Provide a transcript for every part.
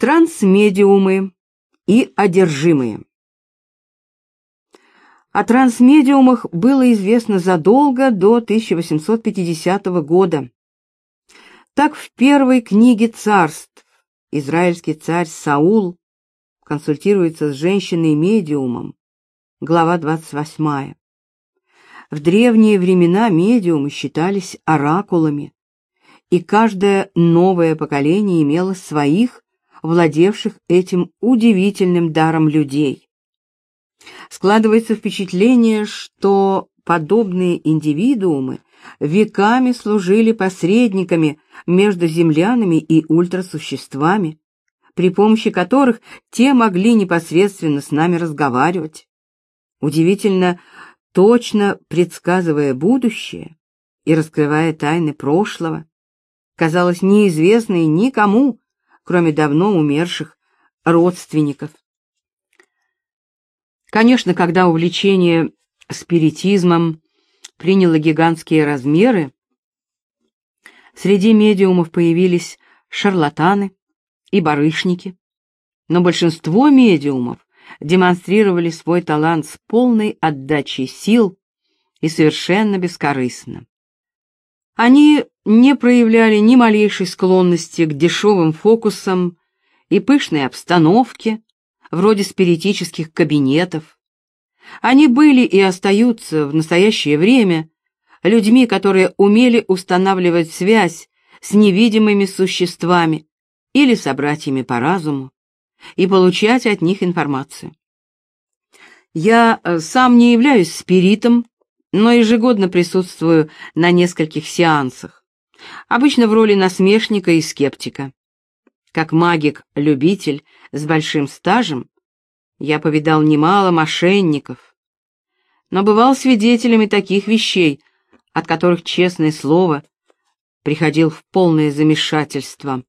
Трансмедиумы и одержимые. О трансмедиумах было известно задолго до 1850 года. Так в первой книге царств израильский царь Саул консультируется с женщиной-медиумом, глава 28. В древние времена медиумы считались оракулами, и каждое новое поколение имело своих владевших этим удивительным даром людей. Складывается впечатление, что подобные индивидуумы веками служили посредниками между землянами и ультрасуществами, при помощи которых те могли непосредственно с нами разговаривать. Удивительно точно предсказывая будущее и раскрывая тайны прошлого, казалось неизвестные никому, кроме давно умерших родственников. Конечно, когда увлечение спиритизмом приняло гигантские размеры, среди медиумов появились шарлатаны и барышники, но большинство медиумов демонстрировали свой талант с полной отдачей сил и совершенно бескорыстно. Они не проявляли ни малейшей склонности к дешевым фокусам и пышной обстановке, вроде спиритических кабинетов. Они были и остаются в настоящее время людьми, которые умели устанавливать связь с невидимыми существами или собратьями по разуму и получать от них информацию. Я э, сам не являюсь спиритом но ежегодно присутствую на нескольких сеансах, обычно в роли насмешника и скептика. Как магик-любитель с большим стажем, я повидал немало мошенников, но бывал свидетелями таких вещей, от которых, честное слово, приходил в полное замешательство.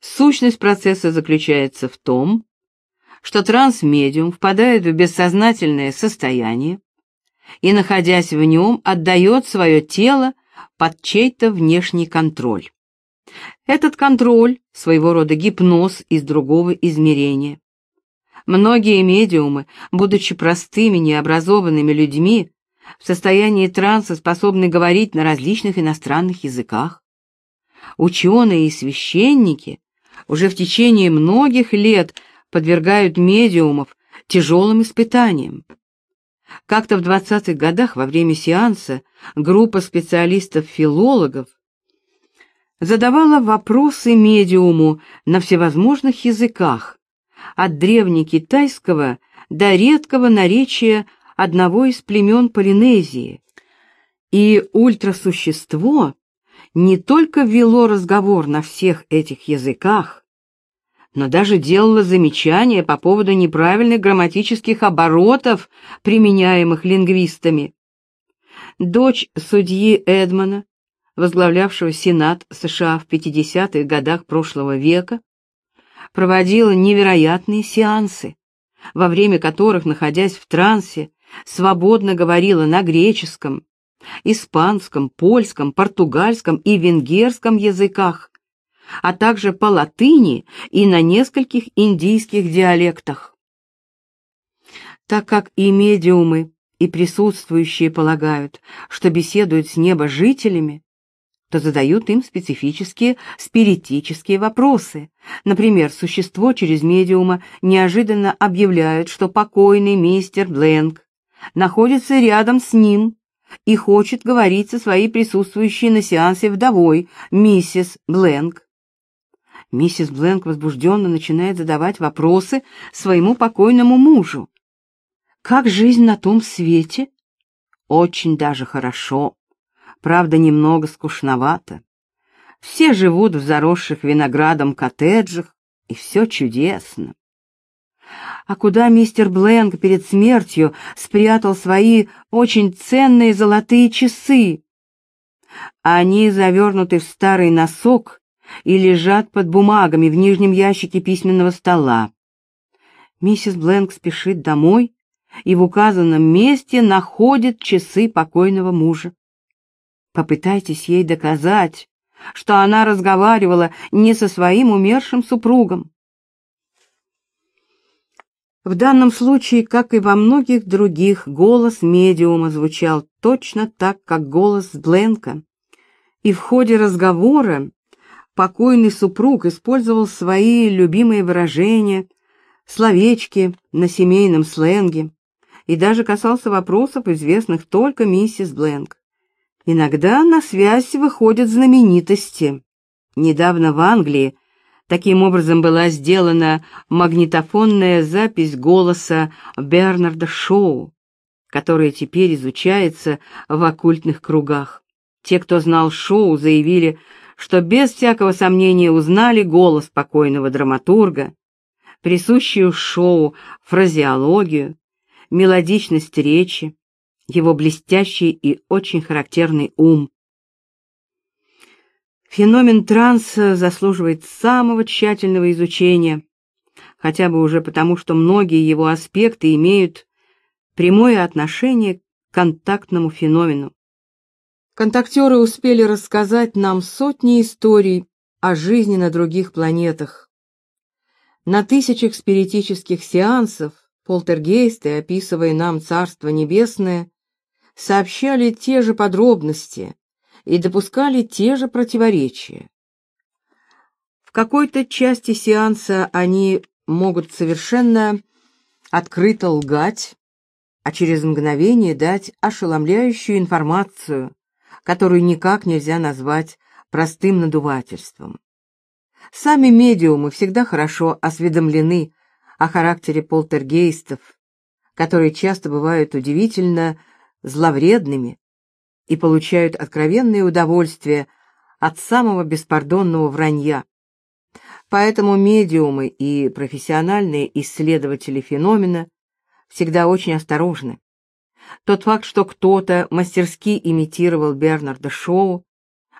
Сущность процесса заключается в том, что трансмедиум впадает в бессознательное состояние, и, находясь в нем, отдает свое тело под чей-то внешний контроль. Этот контроль – своего рода гипноз из другого измерения. Многие медиумы, будучи простыми, необразованными людьми, в состоянии транса способны говорить на различных иностранных языках. Ученые и священники уже в течение многих лет подвергают медиумов тяжелым испытаниям. Как-то в 20-х годах во время сеанса группа специалистов-филологов задавала вопросы медиуму на всевозможных языках, от древнекитайского до редкого наречия одного из племен Полинезии. И ультрасущество не только вело разговор на всех этих языках, но даже делала замечания по поводу неправильных грамматических оборотов, применяемых лингвистами. Дочь судьи Эдмона, возглавлявшего Сенат США в 50-х годах прошлого века, проводила невероятные сеансы, во время которых, находясь в трансе, свободно говорила на греческом, испанском, польском, португальском и венгерском языках, а также по латыни и на нескольких индийских диалектах. Так как и медиумы, и присутствующие полагают, что беседуют с небожителями, то задают им специфические спиритические вопросы. Например, существо через медиума неожиданно объявляет, что покойный мистер Бленк находится рядом с ним и хочет говорить со своей присутствующей на сеансе вдовой, миссис Бленк. Миссис Бленк возбужденно начинает задавать вопросы своему покойному мужу. «Как жизнь на том свете?» «Очень даже хорошо. Правда, немного скучновато. Все живут в заросших виноградом коттеджах, и все чудесно. А куда мистер Бленк перед смертью спрятал свои очень ценные золотые часы? Они завернуты в старый носок и лежат под бумагами в нижнем ящике письменного стола. Миссис Бленк спешит домой и в указанном месте находит часы покойного мужа. Попытайтесь ей доказать, что она разговаривала не со своим умершим супругом. В данном случае, как и во многих других, голос медиума звучал точно так, как голос Бленка. И в ходе разговора покойный супруг использовал свои любимые выражения, словечки на семейном сленге и даже касался вопросов, известных только миссис Бленк. Иногда на связь выходят знаменитости. Недавно в Англии таким образом была сделана магнитофонная запись голоса Бернарда Шоу, которая теперь изучается в оккультных кругах. Те, кто знал Шоу, заявили, что без всякого сомнения узнали голос покойного драматурга, присущую Шоу фразеологию, мелодичность речи, его блестящий и очень характерный ум. Феномен транса заслуживает самого тщательного изучения, хотя бы уже потому, что многие его аспекты имеют прямое отношение к контактному феномену. Контактеры успели рассказать нам сотни историй о жизни на других планетах. На тысячах спиритических сеансов полтергейсты, описывая нам Царство Небесное, сообщали те же подробности и допускали те же противоречия. В какой-то части сеанса они могут совершенно открыто лгать, а через мгновение дать ошеломляющую информацию, которую никак нельзя назвать простым надувательством. Сами медиумы всегда хорошо осведомлены о характере полтергейстов, которые часто бывают удивительно зловредными и получают откровенное удовольствие от самого беспардонного вранья. Поэтому медиумы и профессиональные исследователи феномена всегда очень осторожны. Тот факт, что кто-то мастерски имитировал Бернарда Шоу,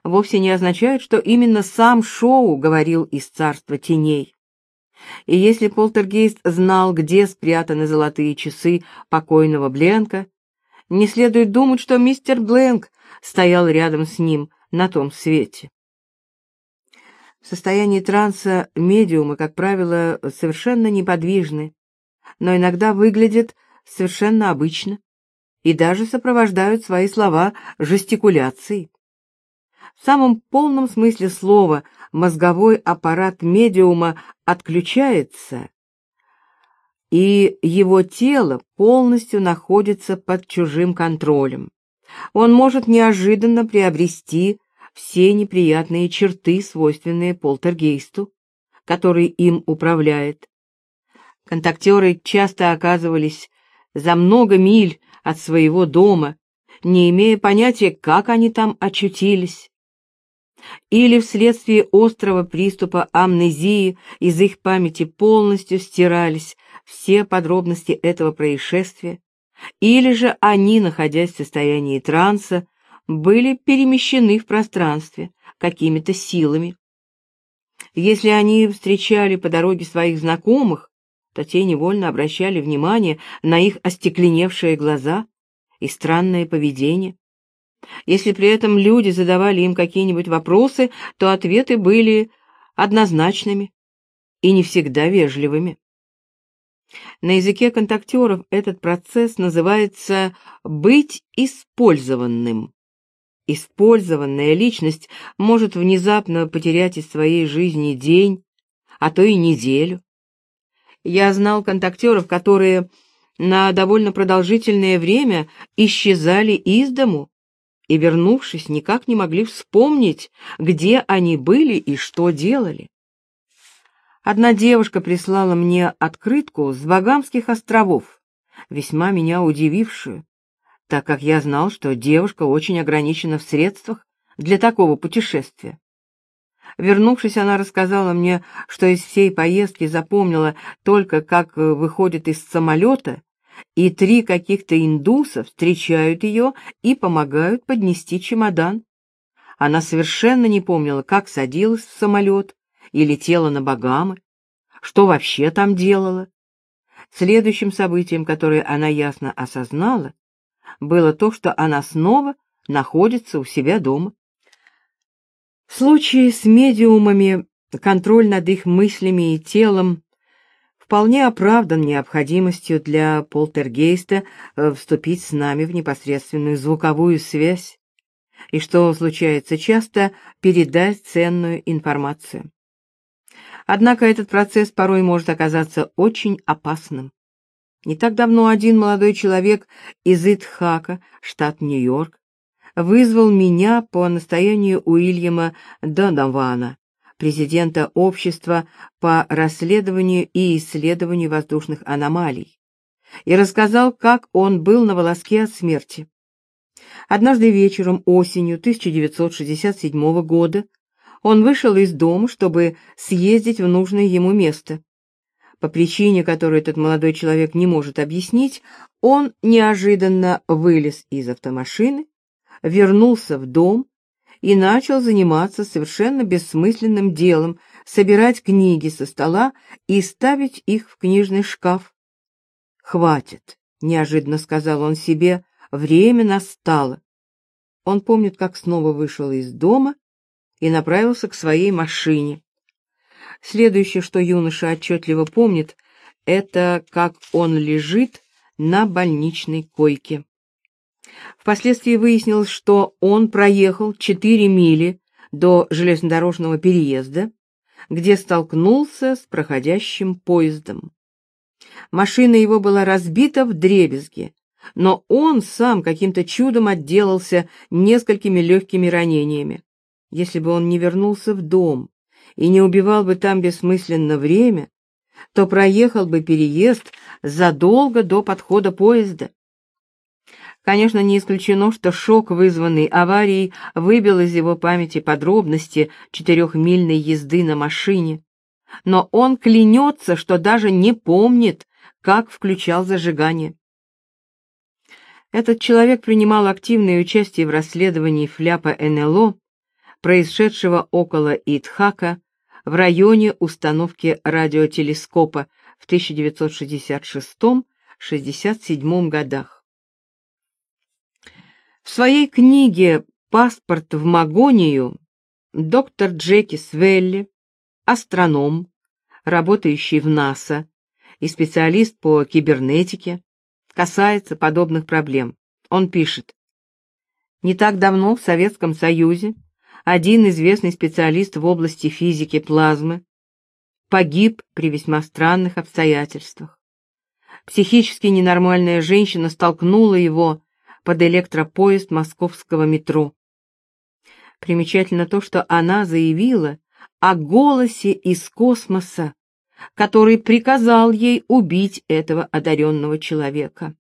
вовсе не означает, что именно сам Шоу говорил из царства теней. И если полтергейст знал, где спрятаны золотые часы покойного Бленка, не следует думать, что мистер Бленк стоял рядом с ним на том свете. В состоянии транса медиумы, как правило, совершенно неподвижны, но иногда выглядят совершенно обычно и даже сопровождают свои слова жестикуляцией. В самом полном смысле слова мозговой аппарат медиума отключается, и его тело полностью находится под чужим контролем. Он может неожиданно приобрести все неприятные черты, свойственные полтергейсту, который им управляет. Контактеры часто оказывались за много миль от своего дома, не имея понятия, как они там очутились. Или вследствие острого приступа амнезии из их памяти полностью стирались все подробности этого происшествия, или же они, находясь в состоянии транса, были перемещены в пространстве какими-то силами. Если они встречали по дороге своих знакомых, то те невольно обращали внимание на их остекленевшие глаза и странное поведение. Если при этом люди задавали им какие-нибудь вопросы, то ответы были однозначными и не всегда вежливыми. На языке контактеров этот процесс называется «быть использованным». Использованная личность может внезапно потерять из своей жизни день, а то и неделю. Я знал контактеров, которые на довольно продолжительное время исчезали из дому и, вернувшись, никак не могли вспомнить, где они были и что делали. Одна девушка прислала мне открытку с Багамских островов, весьма меня удивившую, так как я знал, что девушка очень ограничена в средствах для такого путешествия. Вернувшись, она рассказала мне, что из всей поездки запомнила только, как выходит из самолета, и три каких-то индуса встречают ее и помогают поднести чемодан. Она совершенно не помнила, как садилась в самолет, и летела на Багамы, что вообще там делала. Следующим событием, которое она ясно осознала, было то, что она снова находится у себя дома. В случае с медиумами контроль над их мыслями и телом вполне оправдан необходимостью для полтергейста э, вступить с нами в непосредственную звуковую связь и, что случается часто, передать ценную информацию. Однако этот процесс порой может оказаться очень опасным. Не так давно один молодой человек из Итхака, штат Нью-Йорк, вызвал меня по настоянию Уильяма Донована, президента Общества по расследованию и исследованию воздушных аномалий, и рассказал, как он был на волоске от смерти. Однажды вечером осенью 1967 года он вышел из дома, чтобы съездить в нужное ему место. По причине, которую этот молодой человек не может объяснить, он неожиданно вылез из автомашины, вернулся в дом и начал заниматься совершенно бессмысленным делом — собирать книги со стола и ставить их в книжный шкаф. «Хватит», — неожиданно сказал он себе, — «время настало». Он помнит, как снова вышел из дома и направился к своей машине. Следующее, что юноша отчетливо помнит, это как он лежит на больничной койке. Впоследствии выяснилось, что он проехал 4 мили до железнодорожного переезда, где столкнулся с проходящим поездом. Машина его была разбита в дребезги, но он сам каким-то чудом отделался несколькими легкими ранениями. Если бы он не вернулся в дом и не убивал бы там бессмысленно время, то проехал бы переезд задолго до подхода поезда. Конечно, не исключено, что шок, вызванный аварией, выбил из его памяти подробности четырехмильной езды на машине. Но он клянется, что даже не помнит, как включал зажигание. Этот человек принимал активное участие в расследовании фляпа НЛО, происшедшего около Итхака в районе установки радиотелескопа в 1966-67 годах. В своей книге «Паспорт в Магонию» доктор Джеки Свелли, астроном, работающий в НАСА и специалист по кибернетике, касается подобных проблем. Он пишет, «Не так давно в Советском Союзе один известный специалист в области физики плазмы погиб при весьма странных обстоятельствах. Психически ненормальная женщина столкнула его под электропоезд московского метро. Примечательно то, что она заявила о голосе из космоса, который приказал ей убить этого одаренного человека.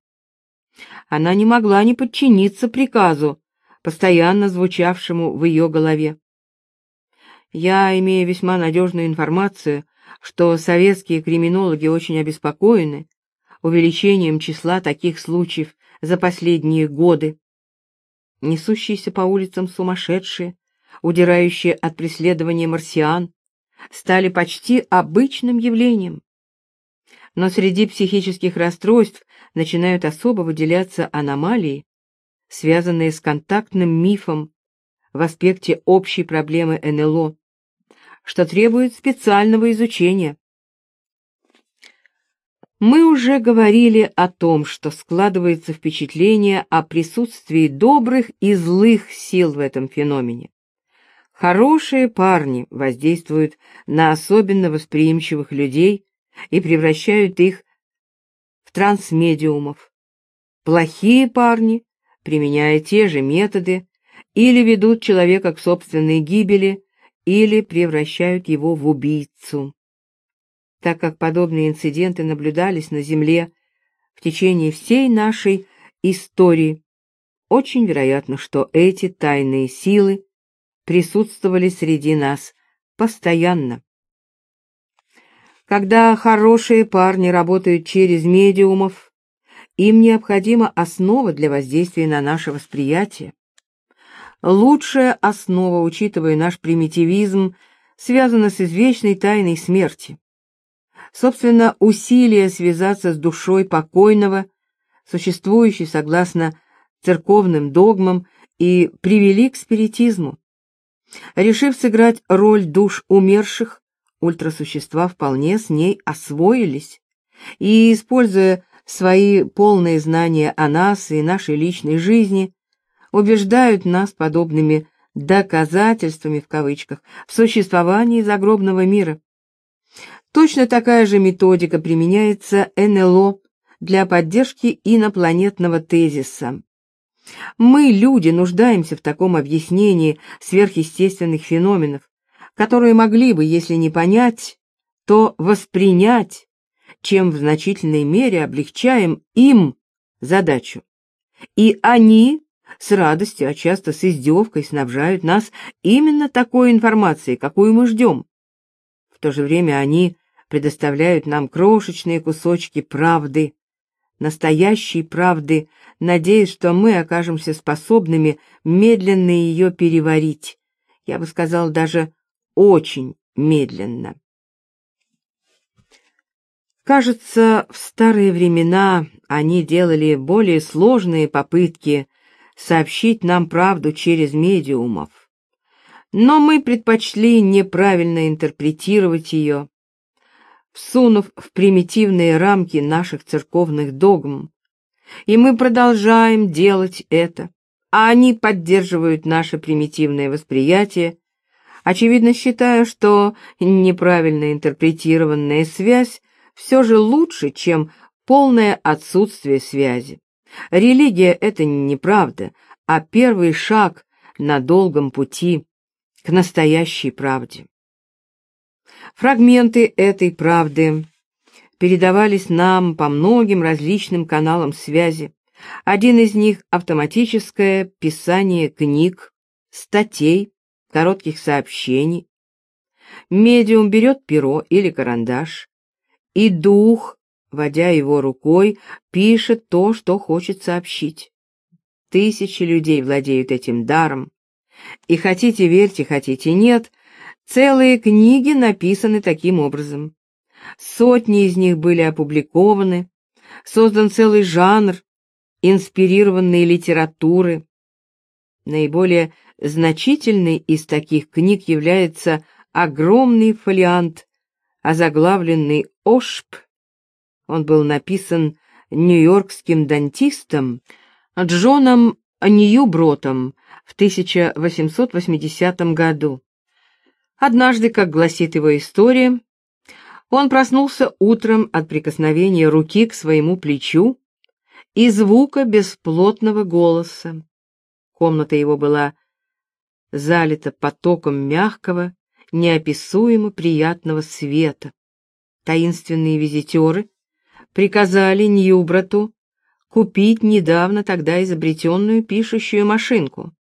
Она не могла не подчиниться приказу, постоянно звучавшему в ее голове. Я имею весьма надежную информацию, что советские криминологи очень обеспокоены увеличением числа таких случаев за последние годы. Несущиеся по улицам сумасшедшие, удирающие от преследования марсиан, стали почти обычным явлением. Но среди психических расстройств начинают особо выделяться аномалии, связанные с контактным мифом в аспекте общей проблемы НЛО, что требует специального изучения. Мы уже говорили о том, что складывается впечатление о присутствии добрых и злых сил в этом феномене. Хорошие парни воздействуют на особенно восприимчивых людей и превращают их в трансмедиумов. Плохие парни, применяя те же методы, или ведут человека к собственной гибели, или превращают его в убийцу так как подобные инциденты наблюдались на Земле в течение всей нашей истории. Очень вероятно, что эти тайные силы присутствовали среди нас постоянно. Когда хорошие парни работают через медиумов, им необходима основа для воздействия на наше восприятие. Лучшая основа, учитывая наш примитивизм, связана с извечной тайной смерти. Собственно, усилия связаться с душой покойного, существующей согласно церковным догмам, и привели к спиритизму. Решив сыграть роль душ умерших, ультрасущества вполне с ней освоились и, используя свои полные знания о нас и нашей личной жизни, убеждают нас подобными «доказательствами» в кавычках в существовании загробного мира. Точно такая же методика применяется НЛО для поддержки инопланетного тезиса. Мы, люди, нуждаемся в таком объяснении сверхъестественных феноменов, которые могли бы, если не понять, то воспринять, чем в значительной мере облегчаем им задачу. И они с радостью, а часто с издевкой снабжают нас именно такой информацией, какую мы ждем. В то же время они предоставляют нам крошечные кусочки правды, настоящей правды, надеясь, что мы окажемся способными медленно ее переварить. Я бы сказал, даже очень медленно. Кажется, в старые времена они делали более сложные попытки сообщить нам правду через медиумов. Но мы предпочли неправильно интерпретировать ее, всунув в примитивные рамки наших церковных догм. И мы продолжаем делать это, а они поддерживают наше примитивное восприятие, очевидно считая, что неправильно интерпретированная связь все же лучше, чем полное отсутствие связи. Религия — это неправда, а первый шаг на долгом пути к настоящей правде. Фрагменты этой правды передавались нам по многим различным каналам связи. Один из них — автоматическое писание книг, статей, коротких сообщений. Медиум берет перо или карандаш, и дух, водя его рукой, пишет то, что хочет сообщить. Тысячи людей владеют этим даром, и хотите верьте, хотите нет, Целые книги написаны таким образом. Сотни из них были опубликованы, создан целый жанр инспирированной литературы. Наиболее значительный из таких книг является огромный фолиант, озаглавленный «Ошп». Он был написан нью-йоркским дантистом Джоном Ньюбротом в 1880 году. Однажды, как гласит его история, он проснулся утром от прикосновения руки к своему плечу и звука бесплотного голоса. Комната его была залита потоком мягкого, неописуемо приятного света. Таинственные визитеры приказали Ньюбрату купить недавно тогда изобретенную пишущую машинку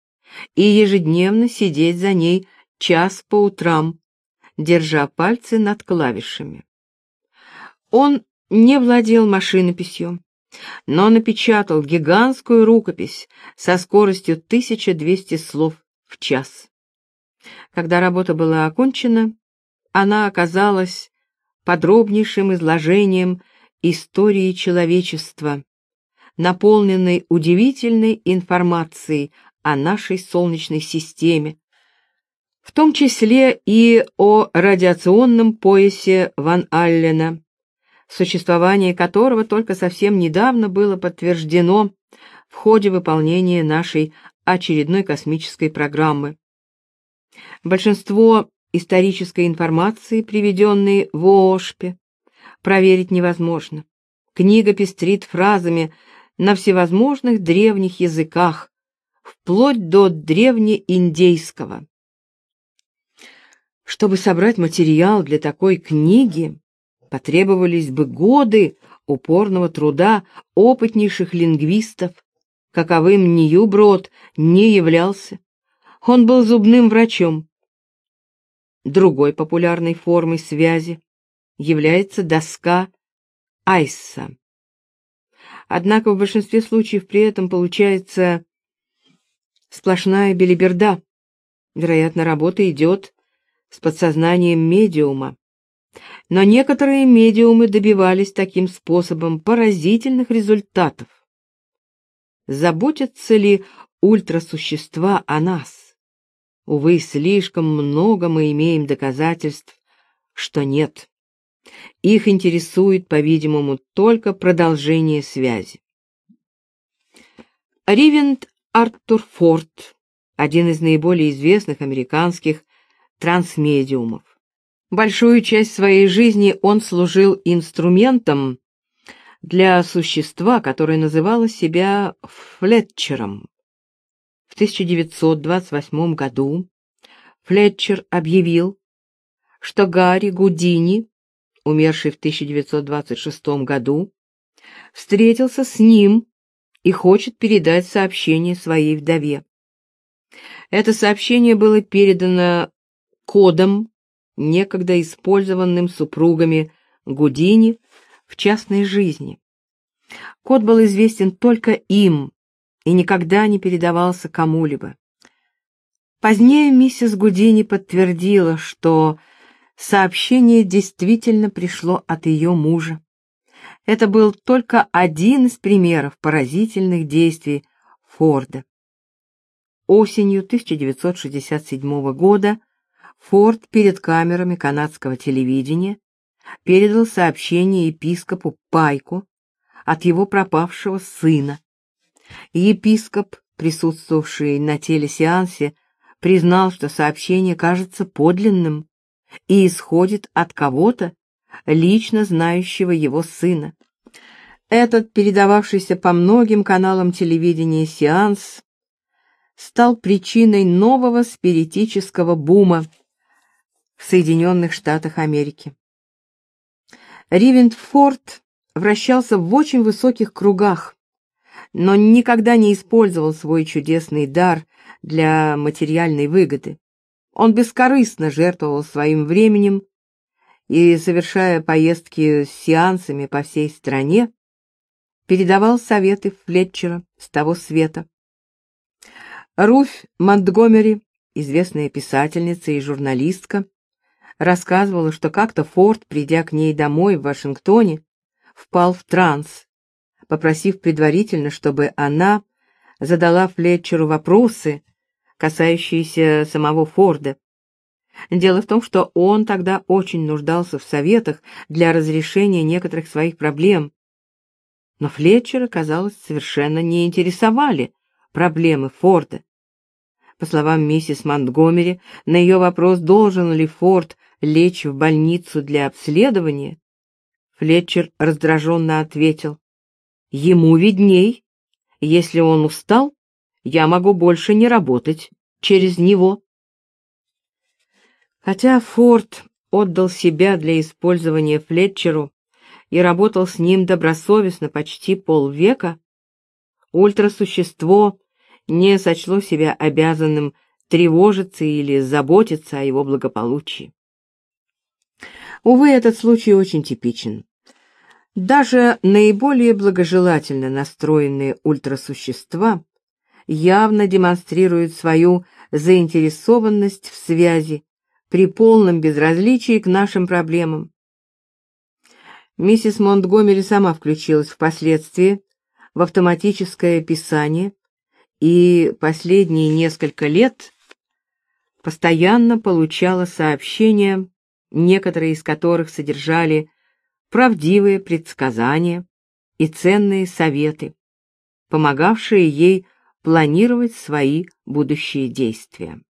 и ежедневно сидеть за ней час по утрам, держа пальцы над клавишами. Он не владел машинописью, но напечатал гигантскую рукопись со скоростью 1200 слов в час. Когда работа была окончена, она оказалась подробнейшим изложением истории человечества, наполненной удивительной информацией о нашей Солнечной системе, в том числе и о радиационном поясе Ван Аллена, существование которого только совсем недавно было подтверждено в ходе выполнения нашей очередной космической программы. Большинство исторической информации, приведенной в ООШПе, проверить невозможно. Книга пестрит фразами на всевозможных древних языках, вплоть до древнеиндейского. Чтобы собрать материал для такой книги, потребовались бы годы упорного труда опытнейших лингвистов, каковым Ньюброд не являлся. Он был зубным врачом. Другой популярной формой связи является доска Айса. Однако в большинстве случаев при этом получается сплошная белиберда. Вероятно, работа идет с подсознанием медиума. Но некоторые медиумы добивались таким способом поразительных результатов. Заботятся ли ультрасущества о нас? Увы, слишком много мы имеем доказательств, что нет. Их интересует, по-видимому, только продолжение связи. Ривент Артур Форд, один из наиболее известных американских трансмедиумов. Большую часть своей жизни он служил инструментом для существа, которое называло себя Флетчером. В 1928 году Флетчер объявил, что Гарри Гудини, умерший в 1926 году, встретился с ним и хочет передать сообщение своей вдове. Это сообщение было передано кодом, некогда использованным супругами Гудини в частной жизни. Код был известен только им и никогда не передавался кому-либо. Позднее миссис Гудини подтвердила, что сообщение действительно пришло от ее мужа. Это был только один из примеров поразительных действий Форда. Осенью 1967 года Форд перед камерами канадского телевидения передал сообщение епископу Пайку от его пропавшего сына. Епископ, присутствовавший на телесеансе, признал, что сообщение кажется подлинным и исходит от кого-то, лично знающего его сына. Этот, передававшийся по многим каналам телевидения сеанс, стал причиной нового спиритического бума в Соединенных Штатах Америки. Ривентфорд вращался в очень высоких кругах, но никогда не использовал свой чудесный дар для материальной выгоды. Он бескорыстно жертвовал своим временем и, совершая поездки с сеансами по всей стране, передавал советы Флетчера с того света. Руфь Монтгомери, известная писательница и журналистка, рассказывала, что как-то Форд, придя к ней домой в Вашингтоне, впал в транс, попросив предварительно, чтобы она задала Флетчеру вопросы, касающиеся самого Форда. Дело в том, что он тогда очень нуждался в советах для разрешения некоторых своих проблем. Но Флетчера, казалось, совершенно не интересовали проблемы Форда. По словам миссис Монтгомери, на ее вопрос, должен ли Форд лечь в больницу для обследования, Флетчер раздраженно ответил, «Ему видней. Если он устал, я могу больше не работать через него». Хотя Форд отдал себя для использования Флетчеру и работал с ним добросовестно почти полвека, ультрасущество не сочло себя обязанным тревожиться или заботиться о его благополучии. Увы, этот случай очень типичен. Даже наиболее благожелательно настроенные ультрасущества явно демонстрируют свою заинтересованность в связи при полном безразличии к нашим проблемам. Миссис Монтгомери сама включилась впоследствии в автоматическое писание и последние несколько лет постоянно получала сообщения, некоторые из которых содержали правдивые предсказания и ценные советы, помогавшие ей планировать свои будущие действия.